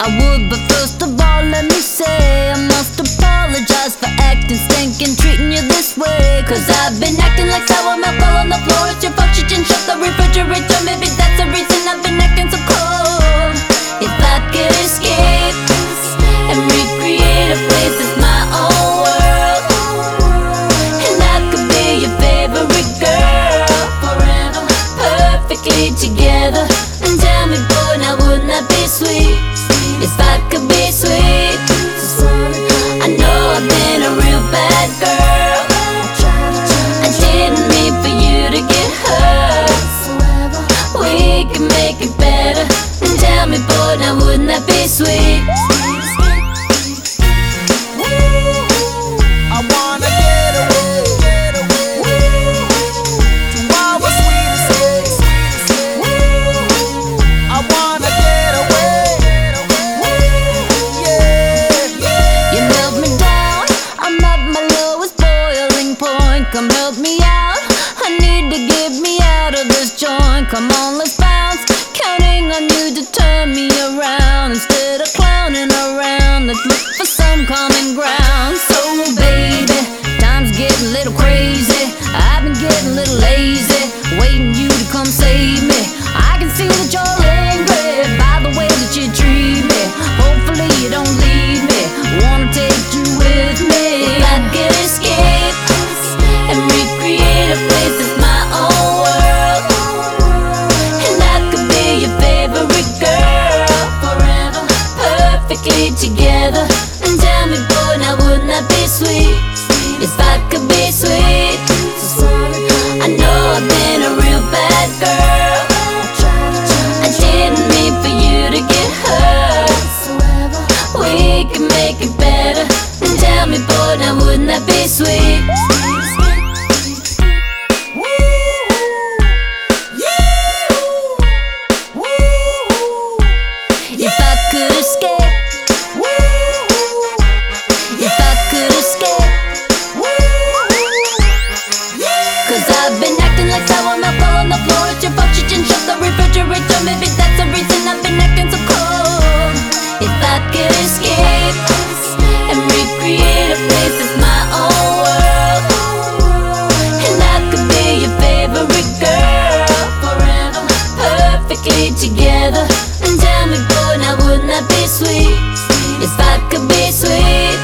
I would, but first of all, let me say I must apologize for acting stinking, treating you this way. Cause I've been acting like sour milk all on the floor. It's your fault you didn't shut the refrigerator. Maybe that's the reason I've been acting so cold. If I could escape and recreate a place that's my own world, and I could be your favorite girl forever, perfectly together. And tell me, boy, now wouldn't that be sweet? If I could be sweet, help perfectly together. And tell me, boy, now wouldn't that be sweet? If I could be sweet, I know I've been a real bad girl. I didn't mean for you to get hurt. We can make it better. And tell me, boy, now wouldn't that be sweet? Perfectly together. And tell me, boy, now wouldn't that be sweet? If I could be sweet,